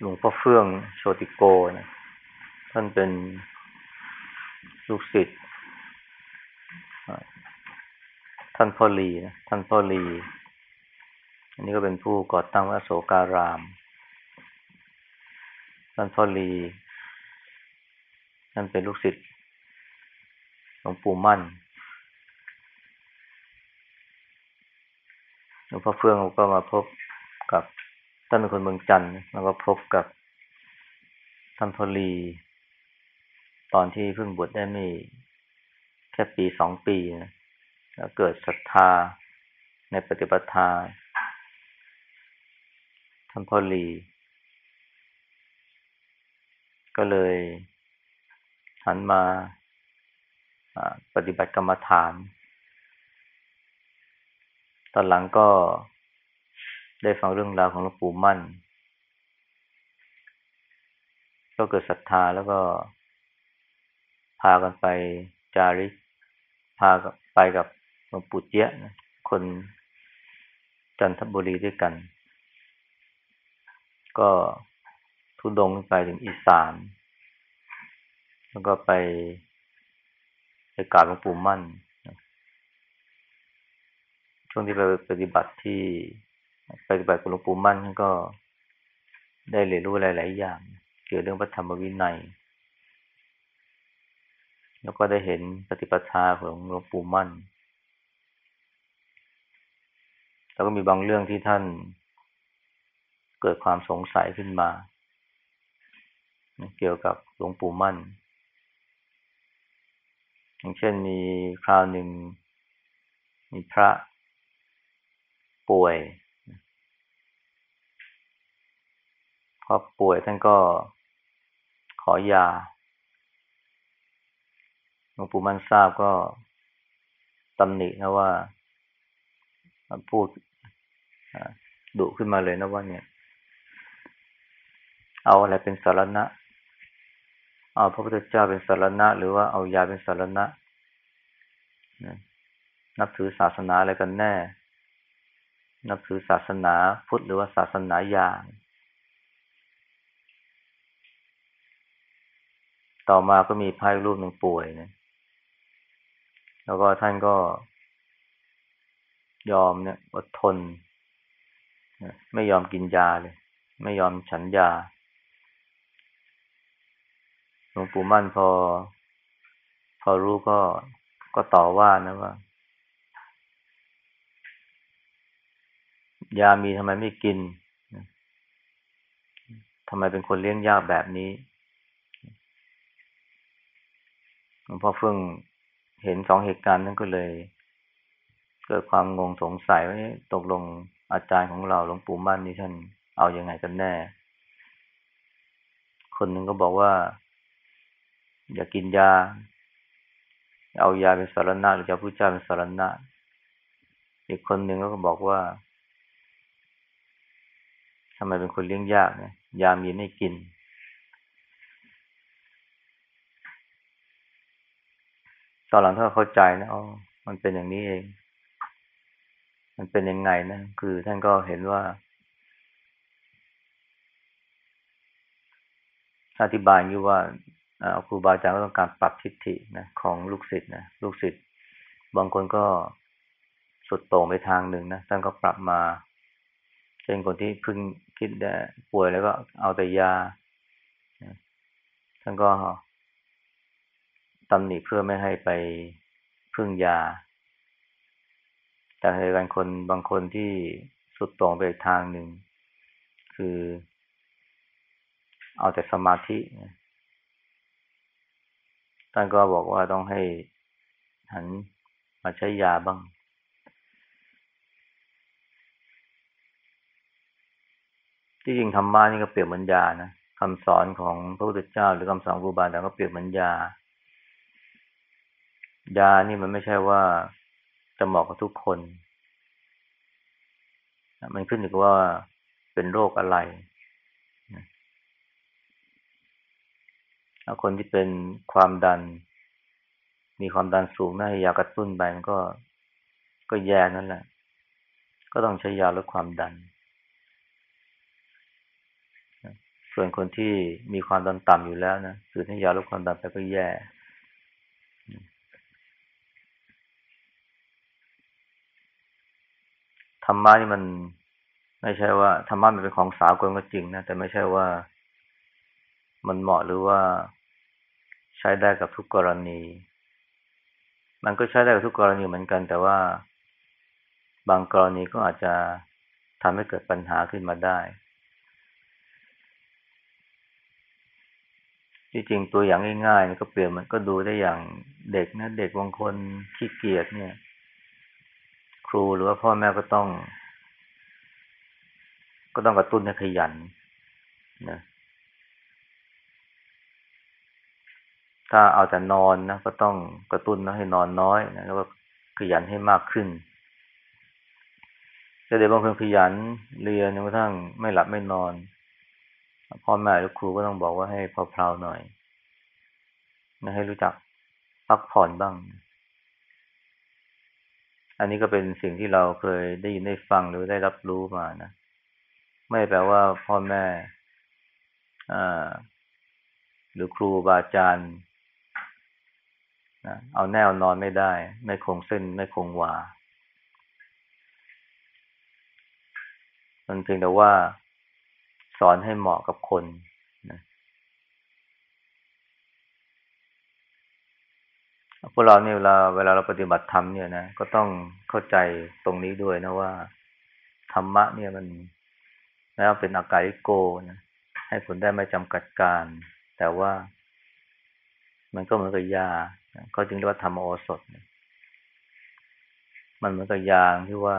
หลวงพ่อเฟื่องโชติโกนะท่านเป็นลูกศิษย์ท่านพ่อลีนะท่านพ่อลี อันนี้ก็เป็นผู้ก่อตั้งวัดโสการาม ท่านพ่อลีท่านเป็นลูกศิษย์หลวงปู่มั่นหลวงพ่อเฟื่องก็มาพบกับ ท่านเป็นคนเมืองจันทร์แล้วก็พบกับท่านพลี ตอนที่เพิ่งบวชได้ไม่ แค่ปีสองปีนะแล้วเกิดศรัทธาในปฏิปทาท่านพลี ก็เลยหันมาปฏิบัติกรรมฐาน ตอนหลังก็ ได้ฟังเรื่องราวของหลวงปู่มั่น ก็เกิดศรัทธาแล้วก็พากันไปจาริก พาไปกับหลวงปู่เจี๊ยนะคนจันทบุรีด้วยกัน ก็ทุดงไปถึงอีสาน แล้วก็ไปไปกราบหลวงปู่มั่น ช่วงที่ไปปฏิบัติที่ ปฏิบัติกับหลวงปู่มั่นก็ได้เรียนรู้หลาย ๆ อย่าง เกี่ยวเรื่องพระธรรมวินัย แล้วก็ได้เห็นปฏิปทาของหลวงปู่มั่น แล้วก็มีบางเรื่องที่ท่านเกิดความสงสัยขึ้นมา เกี่ยวกับหลวงปู่มั่น อย่างเช่นมีคราวหนึ่งมีพระป่วย พอป่วยท่านก็ขอยาหลวงปู่มันทราบก็ตำหนินะว่า พูดดุขึ้นมาเลยนะว่าเนี่ย เอาอะไรเป็นสารณะ เอาพระพุทธเจ้าเป็นสารณะ หรือว่าเอายาเป็นสารณะ นับถือศาสนาอะไรกันแน่ นับถือศาสนาพุทธหรือว่าศาสนายา ต่อมาก็มีพระรูปหนึ่งป่วยนะ แล้วก็ท่านก็ยอมเนี่ยอดทน ไม่ยอมกินยาเลย ไม่ยอมฉันยา หลวงปู่มั่นพอ พอรู้ก็ก็ต่อว่านะว่า ยามีทำไมไม่กินทำไมเป็นคนเลี้ยงยากแบบนี้ หลวงพ่อเฟื่องเห็นสองเหตุการณ์นั้นก็เลย เกิดความงงสงสัยว่าตกลงอาจารย์ของเราหลวงปู่มั่นนี่ท่านเอาอยัางไงกันแน่ คนหนึ่งก็บอกว่า อย่ากินยา เอายาเป็นสารณะหรือจะพูดจาเป็นสารณะ อีกคนหนึ่งก็บอกว่าทำไมเป็นคนเลี้ยงยากเนี่ยยามีไม่กิน ตอนหลังถ้าเข้าใจนะอ๋อมันเป็นอย่างนี้เอง มันเป็นยังไงนะ คือท่านก็เห็นว่าอธิบายอยู่ว่าครูบาอาจารย์ก็ต้องการปรับทิฏฐินะของลูกศิษย์นะลูกศิษย์บางคนก็สุดโต่งไปทางหนึ่งนะท่านก็ปรับมา เช่นคนที่พึ่งคิดได้ป่วยแล้วก็เอาแต่ยาท่านก็ ตำหนิเพื่อไม่ให้ไปพึ่งยา แต่ในการคนบางคนที่สุดตรงไปทางหนึ่ง คือ เอาแต่สมาธิท่านก็บอกว่าต้องให้หันมาใช้ยาบ้างที่จริงธรรมะนี่ก็เปรียบเหมือนยานะคำสอนของพระพุทธเจ้า หรือคำสอนครูบาอาจารย์ก็เปรียบเหมือนยา ยานี่มันไม่ใช่ว่าจะเหมาะกับทุกคน มันขึ้นอยู่กับว่าเป็นโรคอะไรคนที่เป็นความดัน มีความดันสูงนะให้ยากระตุ้นไปมันก็ก็แย่นั่นแหละ ก็ต้องใช้ยาลดความดัน ส่วนคนที่มีความดันต่ำอยู่แล้วนะสือให้ยาลดความดันไปก็แย่ ธรรมะนี่มัน ไม่ใช่ว่าธรรมะมันเป็นของสาวกลก็จริงนะแต่ไม่ใช่ว่ามันเหมาะหรือว่าใช้ได้กับทุกกรณี มันก็ใช้ได้กับทุกกรณีเหมือนกัน แต่ว่าบางกรณีก็อาจจะทำให้เกิดปัญหาขึ้นมาได้ที่จริงตัวอย่างง่ายๆก็เปลี่ยนมันก็ดูได้อย่างเด็กนะ เด็กบางคนขี้เกียจเนี่ย ครูหรือว่าพ่อแม่ก็ต้อง ก็ต้องกระตุ้นให้ขยันนะถ้าเอาแต่นอนนะก็ต้องกระตุ้นนะให้นอนน้อยนะแล้วก็ขยันให้มากขึ้นแต่เด็กบางคนขยันเรียนจนกระทั่งไม่หลับไม่นอนพ่อแม่หรือครูก็ต้องบอกว่าให้เพลาๆหน่อยนะให้รู้จักพักผ่อนบ้าง อันนี้ก็เป็นสิ่งที่เราเคยได้ยินได้ฟังหรือได้รับรู้มานะ ไม่แปลว่าพ่อแม่หรือครูบาอาจารย์เอาแนวนอนไม่ได้ ไม่คงเส้น ไม่คงวา มันเพียงแต่ว่า สอนให้เหมาะกับคนนะพ วกเราเนี่ยเวลาเวลาเราปฏิบัติธรรมเนี่ยนะก็ต้องเข้าใจตรงนี้ด้วยนะว่า ธรรมะเนี่ยมันแล้วเป็นอากาลิโกนะให้ผลได้ไม่จำกัดการ แต่ว่า มันก็เหมือนกับยาเขาจึงเรียกว่าธรรมโอสถมันเหมือนกับยางที่ว่า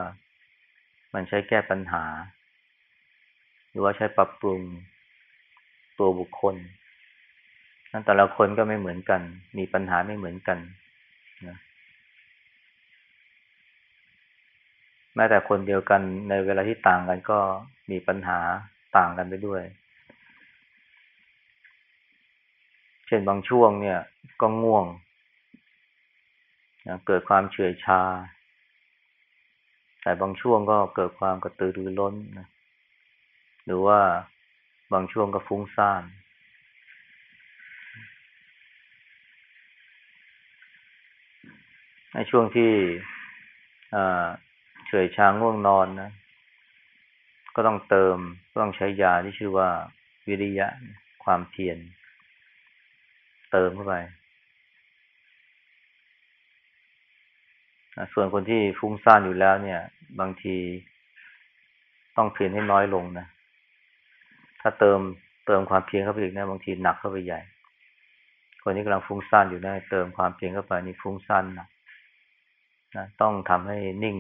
มันใช้แก้ปัญหา หรือว่าใช้ปรับปรุงตัวบุคคลนั้นแต่ละคนก็ไม่เหมือนกัน มีปัญหาไม่เหมือนกันนะ แม้แต่คนเดียวกันในเวลาที่ต่างกันก็มีปัญหาต่างกันไปด้วย เช่นบางช่วงเนี่ยก็ง่วงเกิดความเฉื่อยชา แต่บางช่วงก็เกิดความกระตือรือร้นนะหรือว่าบางช่วงก็ฟุ้งซ่าน ในช่วงที่ เฉยชาง่วงนอนนะ ก็ต้องเติมต้องใช้ยาที่ชื่อว่า วิริยะ ความเพียรเติมเข้าไป ส่วนคนที่ฟุ้งซ่านอยู่แล้วเนี่ย บางทีต้องเพียรให้น้อยลงนะ ถ้าเติมเติมความเพียรเข้าไปอีกนะบางทีหนักเข้าไปใหญ่ คนนี้กำลังฟุ้งซ่านอยู่นะเติมความเพียรเข้าไปนี่ฟุ้งซ่านหนักนะต้องทำให้นิ่ง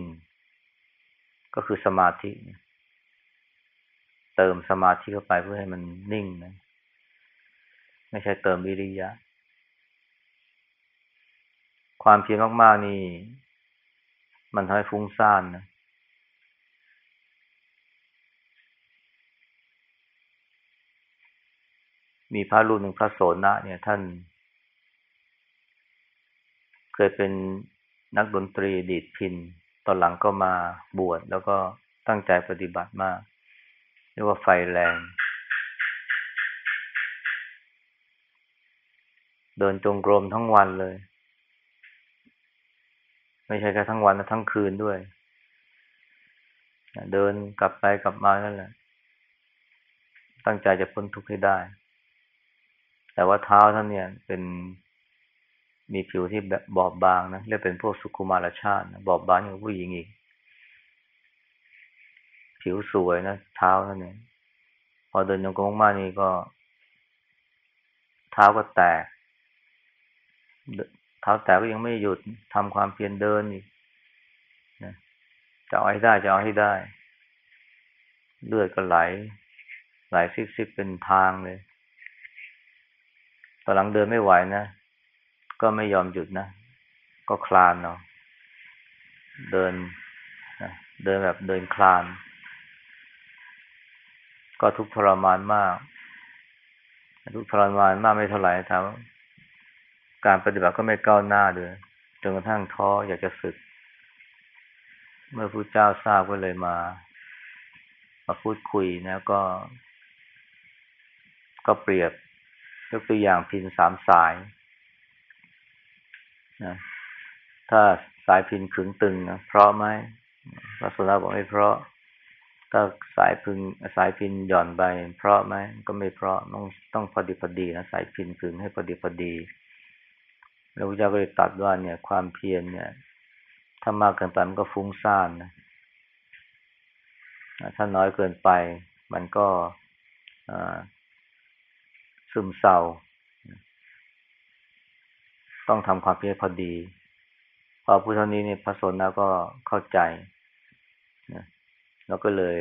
ก็คือสมาธิ เติมสมาธิเข้าไปเพื่อให้มันนิ่งนะ ไม่ใช่เติมวิริยะ ความเพียรมาก ๆ นี่ มันทำให้ฟุ้งซ่านนะมีพระรูปหนึ่งพระโสนะเนี่ยท่าน เคยเป็นนักดนตรีดีดพิน ตอนหลังก็มาบวชแล้วก็ตั้งใจปฏิบัติมาก เรียกว่าไฟแรง เดินจงกรมทั้งวันเลย ไม่ใช่แค่ทั้งวันนะทั้งคืนด้วย เดินกลับไปกลับมานั่นแหละ ตั้งใจจะพ้นทุกข์ให้ได้ แต่ว่าเท้าท่านเนี่ยเป็น มีผิวที่แบบบอบบางนะเรียกเป็นพวกสุขุมารชาตินะบอบบางอย่างผู้หญิงอีก ผิวสวยนะเท้าท่านเนี่ยพอเดินยงกงมานี่ก็ เท้าก็แตก เท้าแตกก็ยังไม่หยุดทำความเพียรเดินอีกนะจะเอาให้ได้จะเอาให้ได้ เลือดก็ไหล ไหลซิบๆเป็นทางเลยตอนหลังเดินไม่ไหวนะ ก็ไม่ยอมหยุดนะ ก็คลานเนาะเดินนะเดินแบบเดินคลาน ก็ทุกทรมานมาก ทุกทรมานมากไม่เท่าไหร่ถามการปฏิบัติก็ไม่ก้าวหน้าเลยจนกระทั่งท้ออยากจะสึก เมื่อพระเจ้าทราบก็เลยมา มาพูดคุยนะก็ ก็เปรียบยกตัวอย่างพินสามสาย นะถ้าสายพินขึงตึงนะเพราะไหมพระสุดาบอกไม่เพราะ ถ้าสายพึงสายพินหย่อนไปเพราะไหมก็ไม่เพราะต้องต้องพอดีพอดีนะสายพินขึงให้พอดีพอดีแล้วพระเจ้าก็เลยตัดว่าเนี่ย ความเพียรเนี่ย ถ้ามากเกินไปมันก็ฟุ้งซ่านนะถ้าน้อยเกินไป มันก็ซึมเศร้า ต้องทำความเพียรพอดี พอพุทธนี้เนี่ยพระสนแล้วก็เข้าใจนะแล้วก็เลย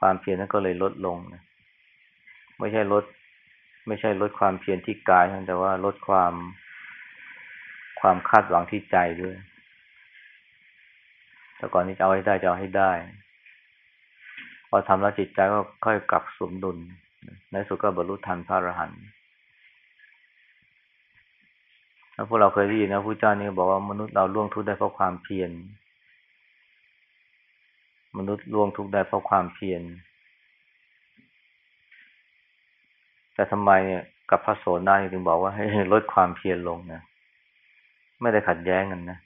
ความเพียรนั้นก็เลยลดลงนะไม่ใช่ลด ไม่ใช่ลดความเพียรที่กายแต่ว่าลดความความคาดหวังที่ใจด้วย แต่ก่อนที่จะเอาให้ได้จะเอาให้ได้ พอทำแล้วจิตใจก็ค่อยกลับสมดุล ในสุดก็บรรลุธรรมพระอรหันต์ แล้วพวกเราเคยได้ยินนะพระเจ้านี่บอกว่ามนุษย์เราล่วงทุกข์ได้เพราะความเพียร มนุษย์ล่วงทุกข์ได้เพราะความเพียร แต่ทำไมเนี่ยกับพระโสดาถึงบอกว่าให้ลดความเพียรลงนะ ไม่ได้ขัดแย้งกันนะ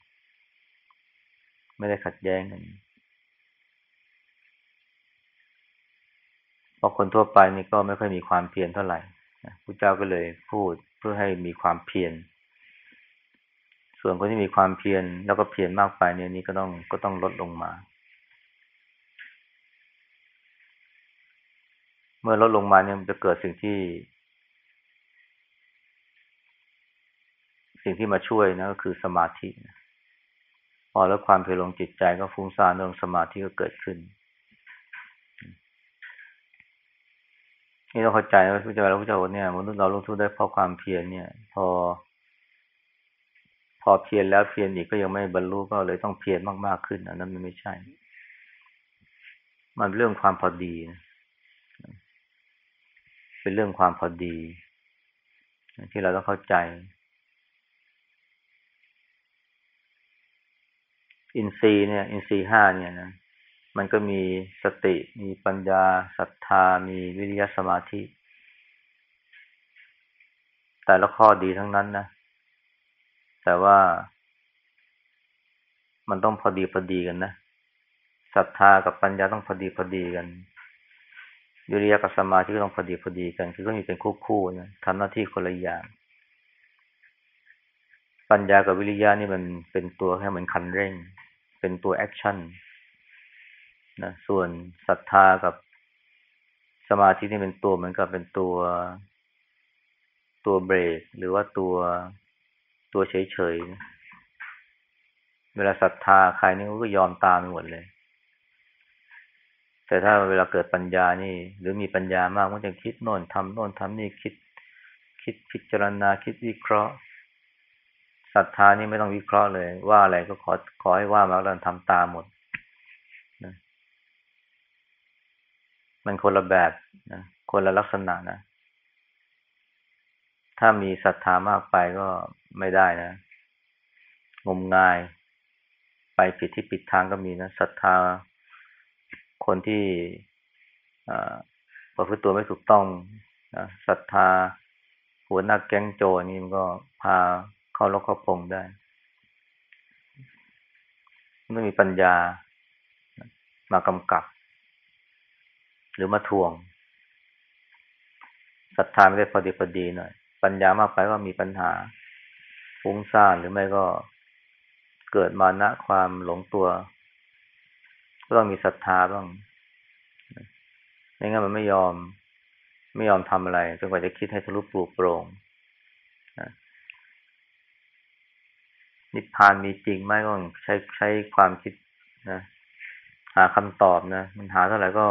ไม่ได้ขัดแย้งกันราะคนทั่วไปนี่ก็ไม่ค่อยมีความเพียรเท่าไหร่พระเจ้าก็เลยพูดเพื่อให้มีความเพียร ส่วนคนที่มีความเพียรแล้วก็เพียรมากไปเนี่ยนี่ก็ต้องก็ต้องลดลงมา เมื่อลดลงมาเนี่ยมันจะเกิดสิ่งที่ สิ่งที่มาช่วยนะก็คือสมาธิ พอแล้วความเพียรลงจิตใจก็ฟุ้งซ่านเรื่องสมาธิก็เกิดขึ้นนี่เราเข้าใจว่าพระเจ้าเราพระเจ้าเนี่ยมนุษย์เราลงทุนได้เพราะความเพียรเนี่ย พอ พอเพียรแล้วเพียรอีกก็ยังไม่บรรลุก็เลยต้องเพียรมากๆขึ้น อันนั้นมันไม่ใช่ มันเรื่องความพอดีนะเป็นเรื่องความพอดี ที่เราต้องเข้าใจ อินทรีย์เนี่ย อินทรีย์ห้าเนี่ยนะมันก็มีสติ มีปัญญาศรัทธา มีวิริยะสมาธิ แต่ละข้อดีทั้งนั้นนะ แต่ว่า มันต้องพอดีพอดีกันนะศรัทธากับปัญญาต้องพอดีพอดีกันวิริยะกับสมาธิก็ต้องพอดีพอดีกัน คือก็มีเป็นคู่คู่นะทำหน้าที่คนละอย่าง ปัญญากับวิริยะนี่มันเป็นตัวแค่เหมือนคันเร่ง เป็นตัวแอคชั่นนะส่วนศรัทธากับสมาธินี่เป็นตัวเหมือนกับเป็นตัวตัวเบรก หรือว่าตัว ตัวเฉยๆ เวลาศรัทธาใครนี่ก็ยอมตามไปหมดเลย แต่ถ้าเวลาเกิดปัญญานี่ หรือมีปัญญามากมันจะคิดโน่นทำโน่นทำนี่คิด คิดพิจารณาคิดวิเคราะห์ศรัทธานี่ไม่ต้องวิเคราะห์เลย ว่าอะไรก็ขอขอให้ว่ามาแล้วทำตามหมดมันคนละแบบนะคนละลักษณะนะ ถ้ามีศรัทธามากไปก็ไม่ได้นะ งมงาย ไปผิดที่ผิดทางก็มีนะศรัทธา คนที่ประพฤติตัวไม่ถูกต้องนะศรัทธา หัวหน้าแก๊งโจนี่มันก็พาเข้าล็อกเข้าพงได้ไม่มีปัญญามากำกับ หรือมาทวงศรัทธาไม่ได้พอดีพอดีหน่อย ปัญญามากไปก็มีปัญหาฟุ้งซ่านหรือไม่ก็เกิดมานะความหลงตัว ก็ต้องมีศรัทธาบ้างไม่งั้นมันไม่ยอม ไม่ยอมทำอะไรจนกว่าจะคิดให้ทะลุปลุกโปร่งนิพพานมีจริงไหมก็ใช้ใช้ความคิดนะ หาคำตอบนะ มันหาเท่าไหร่ก็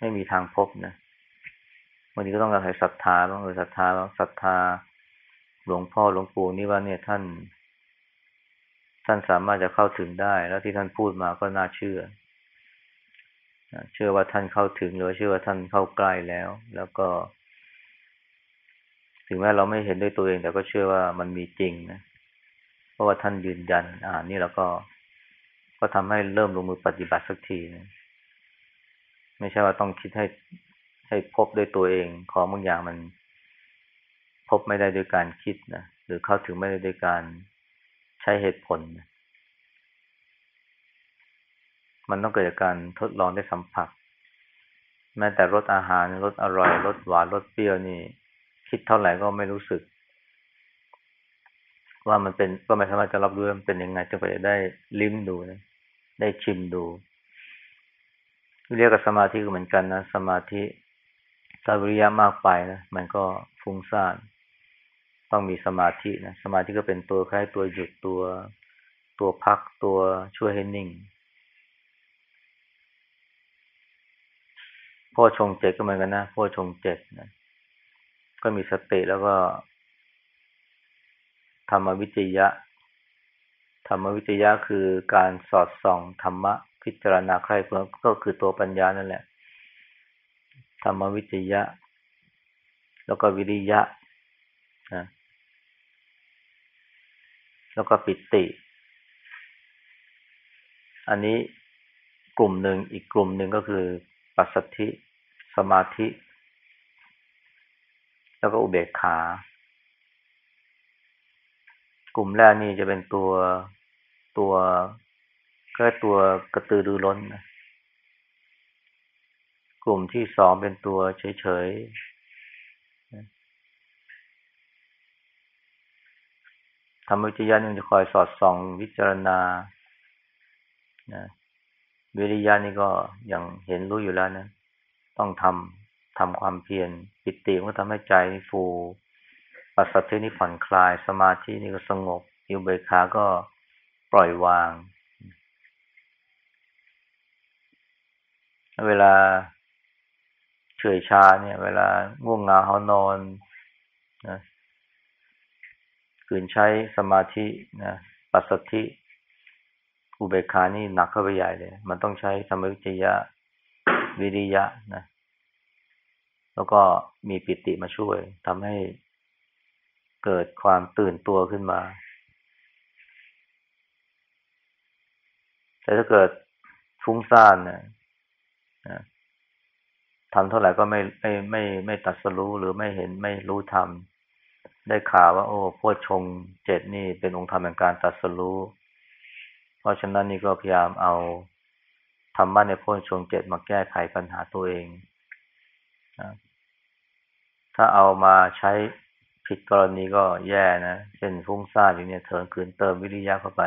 ไม่มีทางพบนะ วันนี้ก็ต้องอาศัยศรัทธาบ้างเออศรัทธาบ้างศรัทธาหลวงพ่อหลวงปู่นี่ว่าเนี่ยท่าน ท่านสามารถจะเข้าถึงได้ แล้วที่ท่านพูดมาก็น่าเชื่อเชื่อว่าท่านเข้าถึงหรือเชื่อว่าท่านเข้าใกล้แล้ว แล้วก็ ถึงแม้เราไม่เห็นด้วยตัวเอง แต่ก็เชื่อว่ามันมีจริงนะเพราะว่าท่านยืนยัน อ่านี่แล้วก็ ก็ทำให้เริ่มลงมือปฏิบัติสักทีนะไม่ใช่ว่าต้องคิดให้ ให้พบด้วยตัวเองของบางอย่างมัน พบไม่ได้ด้วยการคิดนะหรือเข้าถึงไม่ได้ด้วยการใช้เหตุผลนะมันต้องเกิดจากการทดลองได้สัมผัส แม้แต่รสอาหารรสอร่อยรสหวานรสเปรี้ยวนี่ คิดเท่าไหร่ก็ไม่รู้สึก ว่ามันเป็นก็ไม่สามารถจะรับรู้มันเป็นยังไงจนกว่าจะได้ลิ้มดูนะได้ชิมดู เรียกกับสมาธิก็เหมือนกันนะ สมาธิ สาวิริยะมากไปนะมันก็ฟุ้งซ่านต้องมีสมาธินะสมาธิก็เป็นตัวคล้ายตัวหยุดตัว ตัวพักตัวช่วยให้นิ่งพ่อชงเจ็ดก็เหมือนกันนะพ่อชงเจ็ดนะก็มีสติแล้วก็ธรรมวิจยะ ธรรมวิจยะคือการสอดส่องธรรมะพิจารณาใครก็คือตัวปัญญานั่นแหละ ธรรมวิจยะ แล้วก็วิริยะนะแล้วก็ปิติ อันนี้กลุ่มหนึ่งอีกกลุ่มหนึ่งก็คือปัสสธิ สมาธิ แล้วก็อุเบกขา กลุ่มแรกนี่จะเป็นตัวตัวก็ตัวกระตือรือร้นนะ กลุ่มที่สองเป็นตัวเฉยๆธรรมวิจยะนี่จะคอยสอดส่องวิจารณานะวิริยะนี่ก็อยังเห็นรู้อยู่แล้วนะ ต้องทำทำความเพียรปิติมันก็ทำให้ใจฟูปัสสัทธินี่ผ่อนคลาย สมาธินี่ก็สงบอิวเบคาก็ปล่อยวาง เวลา เฉยชาเนี่ย เวลาง่วงเหงาเขานอนนะขืนใช้สมาธินะปัสสธิอุเบกขานี่หนักเข้าไปใหญ่เลย มันต้องใช้ธรรมวิจยะวิริยะนะ แล้วก็มีปิติมาช่วยทำให้เกิดความตื่นตัวขึ้นมา แต่ถ้าเกิดฟุ้งซ่านนะ ทำเท่าไหร่ก็ไม่ไม่ไม่ไม่ตัดสรู้หรือไม่เห็นไม่รู้ทำได้ข่าวว่า โอ้พวชงเจ็ดนี่เป็นองค์ธรรมแห่งการตัดสรู้ เพราะฉะนั้นนี่ก็พยายามเอาธรรมะในพ้นชงเจ็ดมาแก้ไขปัญหาตัวเองนะถ้าเอามาใช้ผิดกรณีก็แย่นะ เช่นฟุ้งซ่านอยู่เนี่ยเถินคืนเติมวิริยะเข้าไป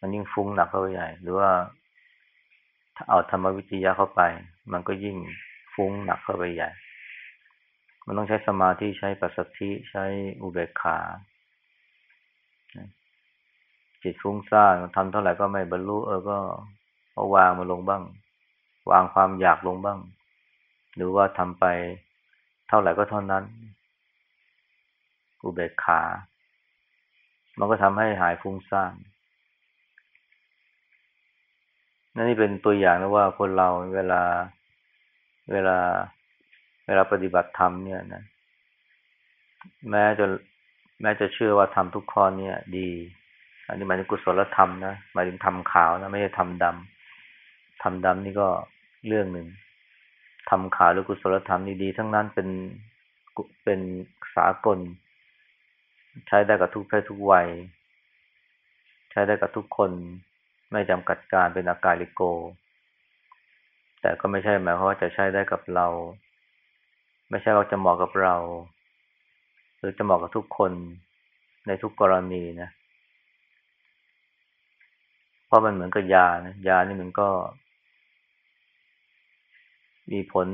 มันยิ่งฟุ้งหนักเข้าไปใหญ่ หรือว่า ถ้าเอาธรรมวิทยาเข้าไป มันก็ยิ่ง ฟุ้งหนักเข้าไปใหญ่ มันต้องใช้สมาธิใช้ปัสสธิใช้อุเบกขา จิตฟุ้งซ่านทำเท่าไหร่ก็ไม่บรรลุเออก็เอาวางมาลงบ้าง วางความอยากลงบ้าง หรือว่าทำไปเท่าไหร่ก็เท่านั้น อุเบกขา มันก็ทำให้หายฟุ้งซ่านนั่นนี่เป็นตัวอย่างนะว่าคนเราเวลา เวลาเวลาปฏิบัติธรรมเนี่ยนะ แม้จะแม้จะเชื่อว่าทำทุกข้อเนี่ย ดี อันนี้หมายถึงกุศลธรรมนะหมายถึงทำขาวนะไม่ใช่ทำดำทำดำนี่ก็เรื่องหนึ่งทำขาวหรือกุศลธรรมนี่ดี ทั้งนั้นเป็นเป็นสากล ใช้ได้กับทุกเพศทุกวัย ใช้ได้กับทุกคน ไม่จำกัดการเป็นอากาลิโก แต่ก็ไม่ใช่หมายความว่าจะใช้ได้กับเรา ไม่ใช่ว่าจะเหมาะกับเรา หรือจะเหมาะกับทุกคนในทุกกรณีนะ เพราะมันเหมือนกับยานะยานี่มันก็ มีผล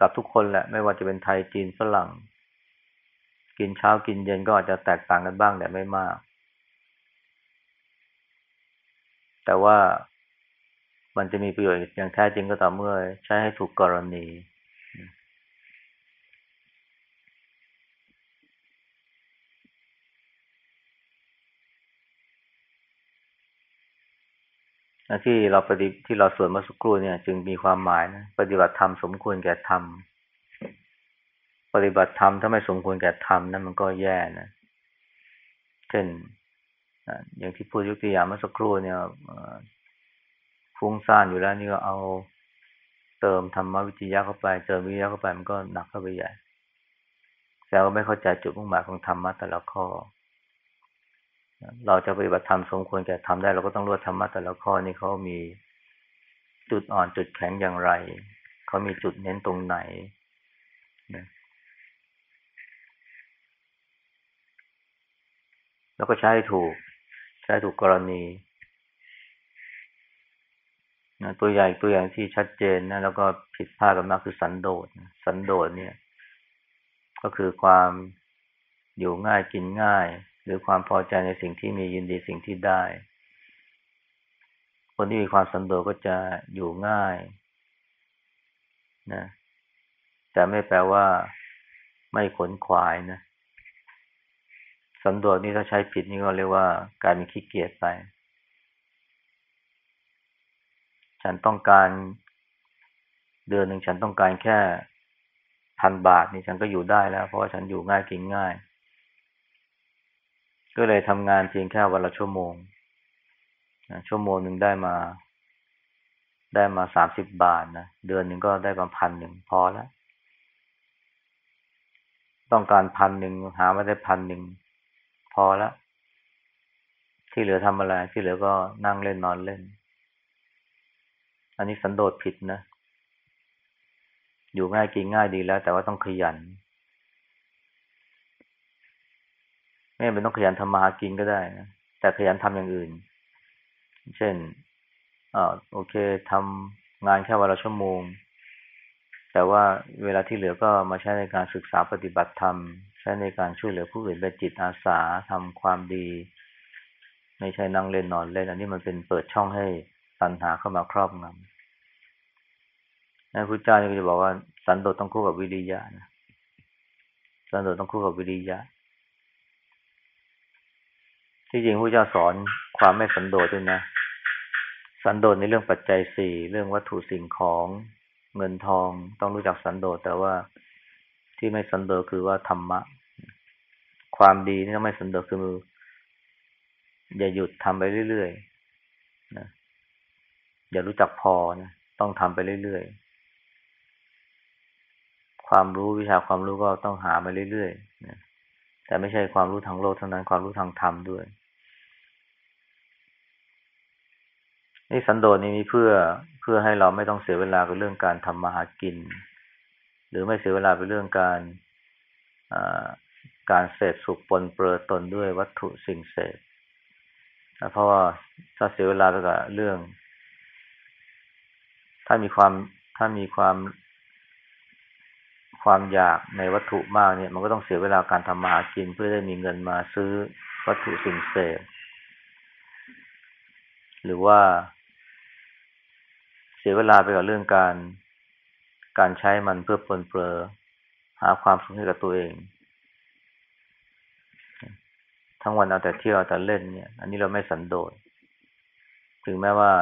กับทุกคนแหละ ไม่ว่าจะเป็นไทยจีนฝรั่ง กินเช้ากินเย็นก็อาจจะแตกต่างกันบ้างแต่ไม่มาก แต่ว่า มันจะมีประโยชน์อย่างแท้จริงก็ต่อเมื่อใช้ให้ถูกกรณี ที่เราปฏิที่เราสวดเมื่อสักครู่เนี่ย จึงมีความหมายนะปฏิบัติธรรมสมควรแก่ธรรมปฏิบัติธรรมถ้าไม่สมควรแก่ธรรมนั้นมันก็แย่นะ เช่นอย่างที่พูดยกตัวอย่างเมื่อสักครู่เนี่ย ฟุ้งซ่านอยู่แล้ว นี่ก็เอาเติมธรรมวิจยะเข้าไปเติมวิทยาเข้าไปมันก็หนักเข้าไปใหญ่แต่ว่าไม่เข้าใจจุดมุ่งหมายของธรรมะแต่ละข้อ เราจะปฏิบัติธรรมสมควรแก่ทำได้ เราก็ต้องรู้ธรรมะแต่ละข้อนี่เขามีจุดอ่อนจุดแข็งอย่างไร เขามีจุดเน้นตรงไหนนะแล้วก็ใช้ถูก ใช้ถูกกรณี นะตัวใหญ่ตัวอย่างที่ชัดเจนนะแล้วก็ผิดพลาดกันมากคือสันโดษสันโดษเนี่ย ก็คือความอยู่ง่ายกินง่าย หรือความพอใจในสิ่งที่มียินดีสิ่งที่ได้ คนที่มีความสันโดษก็จะอยู่ง่ายนะแต่ไม่แปลว่าไม่ขนขวายนะสันโดษนี่ถ้าใช้ผิดนี่ก็เรียกว่าการมีขี้เกียจไป ฉันต้องการเดือนหนึ่งฉันต้องการแค่พันบาทนี่ฉันก็อยู่ได้แล้ว เพราะว่าฉันอยู่ง่ายกินง่าย ก็เลยทำงานเพียงแค่วันละชั่วโมงชั่วโมงหนึ่งได้มา ได้มาสามสิบบาทนะเดือนหนึ่งก็ได้ประมาณพันหนึ่งพอแล้ว ต้องการพันหนึ่งหาไมาได้พันหนึ่งพอแล้วที่เหลือทำอะไรที่เหลือก็นั่งเล่นนอนเล่น อันนี้สันโดษผิดนะ อยู่ง่ายกินง่ายดีแล้ว แต่ว่าต้องขยัน ไม่เป็นต้องขยันทำมาหากินก็ได้นะแต่ขยันทำอย่างอื่น เช่นอ่าโอเคทำงานแค่วันละชั่วโมง แต่ว่าเวลาที่เหลือก็มาใช้ในการศึกษาปฏิบัติธรรม ใช้ในการช่วยเหลือผู้อื่นเป็นจิตอาสาทำความดี ไม่ใช่นั่งเล่นนอนเล่น อันนี้มันเป็นเปิดช่องให้ ตัณหาเข้ามาครอบงำนะพระเจ้าก็จะบอกว่า สันโดษต้องคู่กับวิริยะนะสันโดษต้องคู่กับวิริยะ ที่จริงพระเจ้าสอนความไม่สันโดษด้วยนะ สันโดษในเรื่องปัจจัยสี่เรื่องวัตถุสิ่งของเงินทองต้องรู้จักสันโดษแต่ว่าที่ไม่สันโดษคือว่าธรรมะ ความดีนี่ไม่สันโดษคืออย่าหยุดทำไปเรื่อยๆนะ อย่ารู้จักพอนะต้องทำไปเรื่อยๆ ความรู้วิชาความรู้ก็ต้องหามาเรื่อยๆนะแต่ไม่ใช่ความรู้ทางโลกเท่านั้นความรู้ทางธรรมด้วยนี่สันโดษนี้มีเพื่อเพื่อให้เราไม่ต้องเสียเวลากับเรื่องการทำมาหากิน หรือไม่เสียเวลาไปเรื่องการการเสพสุขปนเปื้อตนด้วยวัตถุสิ่งเสพเพราะว่าถ้าเสียเวลาไปกับเรื่อง ถ้ามีความถ้ามีความความอยากในวัตถุมากเนี่ย มันก็ต้องเสียเวลาการทำมาหากินเพื่อได้มีเงินมาซื้อวัตถุสิ่งเสพหรือว่าเสียเวลาไปกับเรื่องการการใช้มันเพื่อปลนเปลือหาความสุขให้กับตัวเอง ทั้งวันเอาแต่เที่ยวเอาแต่เล่นเนี่ย อันนี้เราไม่สันโดษถึงแม้ว่า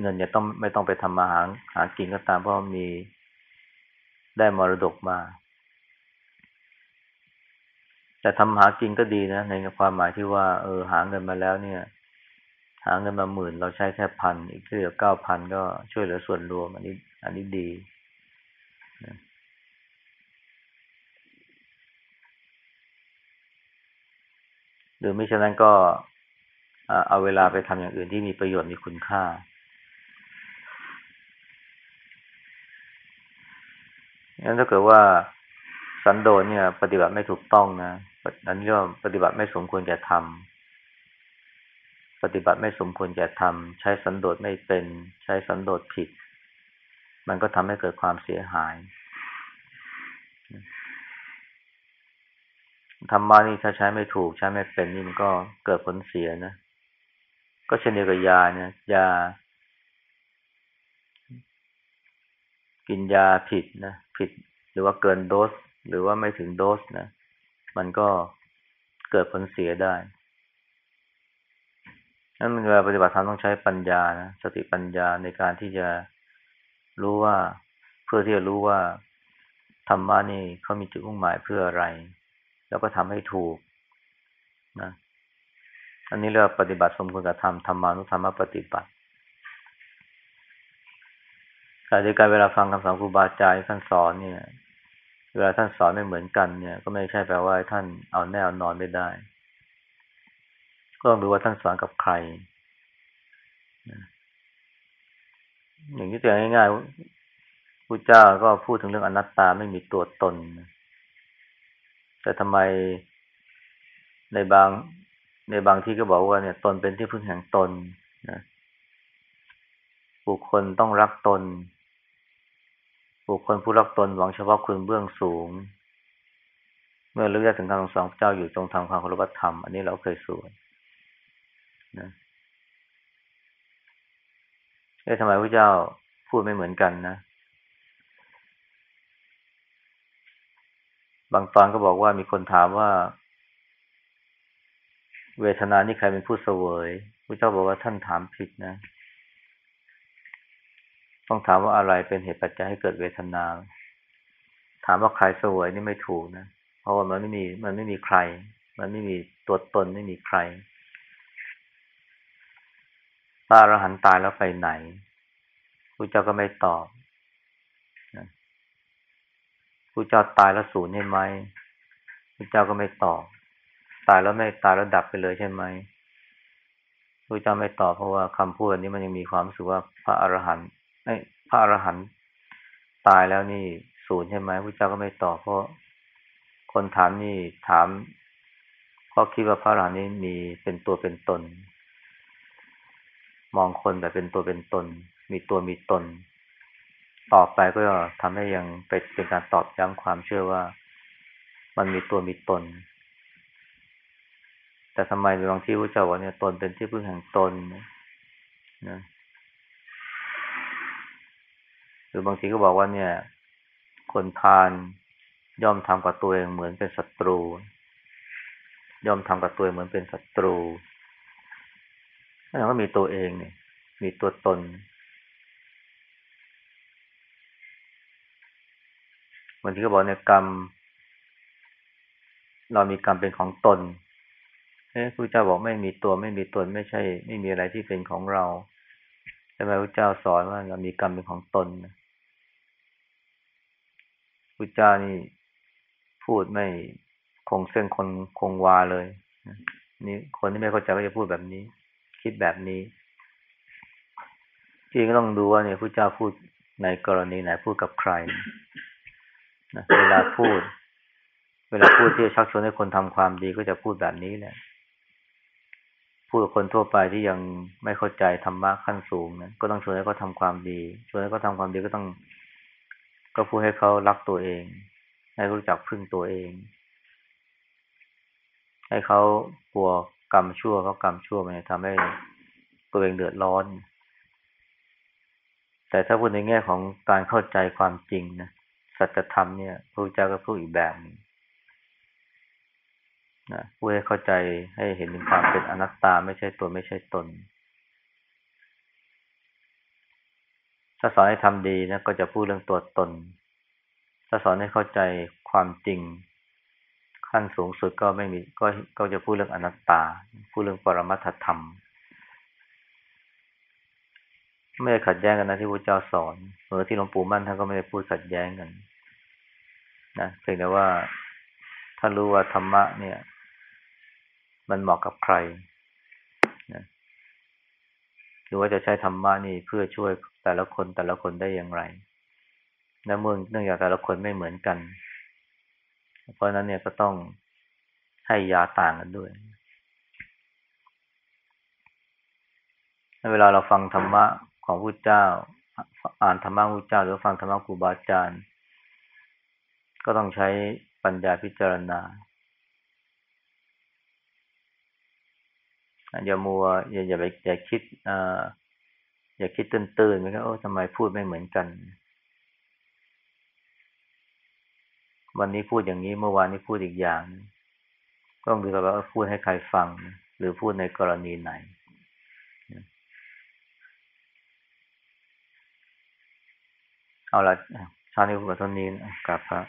เงินจะต้องไม่ต้องไปทำมาหาหากินก็ตามเพราะมีได้มรดกมา แต่ทำหากินก็ดีนะ ในความหมายที่ว่า เออ หาเงินมาแล้วเนี่ย หาเงินมาหมื่น เราใช้แค่พันอีกเหลือเก้าพันก็ช่วยเหลือส่วนรวม อันนี้ อันนี้ดีหรือไม่เช่นนั้นก็เอาเวลาไปทำอย่างอื่นที่มีประโยชน์มีคุณค่า งั้นถ้าเกิดว่าสันโดษเนี่ย ปฏิบัติไม่ถูกต้องนะอันนี้ก็ปฏิบัติไม่สมควรแก่ทำปฏิบัติไม่สมควรแก่ทำใช้สันโดษไม่เป็น ใช้สันโดษผิด มันก็ทำให้เกิดความเสียหายธรรมานี่ถ้าใช้ไม่ถูกใช้ไม่เป็นนี่มันก็เกิดผลเสียนะ ก็เช่นเดียวกับยาเนี่ย ยา กินยาผิดนะผิดหรือว่าเกินโดส หรือว่าไม่ถึงโดสนะ มันก็เกิดผลเสียได้นั้นเวลาปฏิบัติธรรมต้องใช้ปัญญานะสติปัญญาในการที่จะรู้ว่าเพื่อที่จะรู้ว่าธรรมะนี่เขามีจุดมุ่งหมายเพื่ออะไร แล้วก็ทำให้ถูกนะอันนี้เรียกว่าปฏิบัติสมควรกับธรรมธรรมานุธรรมปฏิบัติ ขณะเดียวกันเวลาฟังคำสอนครูบาอาจารย์ท่านสอนเนี่ย เวลาท่านสอนไม่เหมือนกันเนี่ย ก็ไม่ใช่แปลว่าท่านเอาแน่เอานอนไม่ได้ ก็ต้องดูว่าท่านสอนกับใครอย่างนี้ตัวง่ายๆพระเจ้าก็พูดถึงเรื่องอนัตตาไม่มีตัวตน แต่ทำไมในบางในบางที่ก็บอกว่าเนี่ย ตนเป็นที่พึ่งแห่งตนนะบุคคลต้องรักตน บุคคลผู้รักตนหวังเฉพาะคุณเบื้องสูง เมื่อรู้ได้ถึงคำสอนเจ้าอยู่ตรงทางความเคารพธรรม อันนี้เราเคยสวดนะเอ๊ะทำไมพระเจ้าพูดไม่เหมือนกันนะ บางตอนก็บอกว่ามีคนถามว่า เวทนานี่ใครเป็นผู้เสวยพระเจ้าบอกว่าท่านถามผิดนะ ต้องถามว่าอะไรเป็นเหตุปัจจัยให้เกิดเวทนา ถามว่าใครสวยนี่ไม่ถูกนะ เพราะว่ามันไม่มีมันไม่มีใคร มันไม่มีตัวตนไม่มีใครพระอรหันต์ตายแล้วไปไหนพระเจ้าก็ไม่ตอบพระเจ้าตายแล้วสูญใช่ไหมพระเจ้าก็ไม่ตอบ ตายแล้วไม่ตายแล้วดับไปเลยใช่ไหมพระเจ้าไม่ตอบเพราะว่าคำพูดนี้มันยังมีความรู้สึกว่าพระอรหันต์ พระอรหันต์ตายแล้วนี่ศูนย์ใช่ไหมพระเจ้าก็ไม่ตอบเพราะคนถามนี่ถามเพราะคิดว่าพระอรหันต์นี้มีเป็นตัวเป็นตน มองคนแบบเป็นตัวเป็นตน มีตัวมีตน ต่อไปก็ทำให้ยังเป็นการตอบย้ำความเชื่อว่า มันมีตัวมีตน แต่ทำไมบางที่พระเจ้าว่าเนี่ยตนเป็นที่พึ่งแห่งตนนะ หรือบางทีก็บอกว่าเนี่ย คนพาลย่อมทำกับตัวเองเหมือนเป็นศัตรู ย่อมทำกับตัวเองเหมือนเป็นศัตรูนั่นก็มีตัวเองเนี่ย มีตัวตนบางทีก็บอกเนี่ยกรรม เรามีกรรมเป็นของตนเอ๊ะพระเจ้าบอกไม่มีตัวไม่มีตนไม่ใช่ ไม่มีอะไรที่เป็นของเราใช่ไมพระเจ้าสอนว่าเรามีกรรมเป็นของตน พระเจ้านี่พูดไม่คงเส้นคนคงวาเลยนี่คนที่ไม่เข้าใจก็จะพูดแบบนี้ คิดแบบนี้จริงก็ต้องดูว่าเนี่ยพระเจ้าพูดในกรณีไหนพูดกับใครนะเวลาพูด เวลาพูดที่จะชักชวนให้คนทำความดีก็จะพูดแบบนี้แหละพูดกับคนทั่วไปที่ยังไม่เข้าใจธรรมะขั้นสูงนะก็ต้องชวนให้เขาทาความดีชวนให้เขาทาความดีก็ต้อง ก็พูดให้เขารักตัวเอง ให้รู้จักพึ่งตัวเอง ให้เขากลัวกรรมชั่วเขากรรมชั่วมันจะทำให้ตัวเองเดือดร้อน แต่ถ้าพูดในแง่ของการเข้าใจความจริงนะสัจธรรมเนี่ยพระเจ้าก็พูดอีกแบบนึงนะพูดให้เข้าใจให้เห็นถึงความเป็นอนัตตาไม่ใช่ตัวไม่ใช่ตน ถ้าสอนให้ทำดีนะก็จะพูดเรื่องตัวตน ถ้าสอนให้เข้าใจความจริง ขั้นสูงสุดก็ไม่มีก็ก็จะพูดเรื่องอนัตตา พูดเรื่องปรมัตถธรรม ไม่ได้ขัดแย้งกันนะที่พระเจ้าสอนเหมือนที่หลวงปู่มั่นท่านก็ไม่ได้พูดขัดแย้งกันนะเพียงแต่ว่าถ้ารู้ว่าธรรมะเนี่ย มันเหมาะกับใคร หรือว่าจะใช้ธรรมะนี่เพื่อช่วยแต่ละคนแต่ละคนได้อย่างไรนะเมื่อเนื่องจากแต่ละคนไม่เหมือนกัน เพราะนั้นเนี่ยก็ต้องให้ยาต่างกันด้วย เวลาเราฟังธรรมะของพระเจ้า อ่านธรรมะพระเจ้า หรือฟังธรรมะครูบาอาจารย์ ก็ต้องใช้ปัญญาพิจารณา อย่ามัวอย่าอย่าไปอย่าคิดออย่าคิดตื่นตื่นไหมครับโอ้ทำไมพูดไม่เหมือนกัน วันนี้พูดอย่างนี้เมื่อวานนี้พูดอีกอย่างต้องดูกันว่าพูดให้ใครฟัง หรือพูดในกรณีไหนเอาละชาตินี้พูดแบบนี้กับพระ